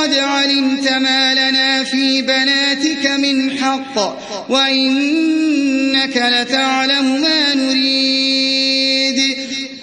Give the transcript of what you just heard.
قد علمت ما لنا في بناتك من حق وإنك لتعلم ما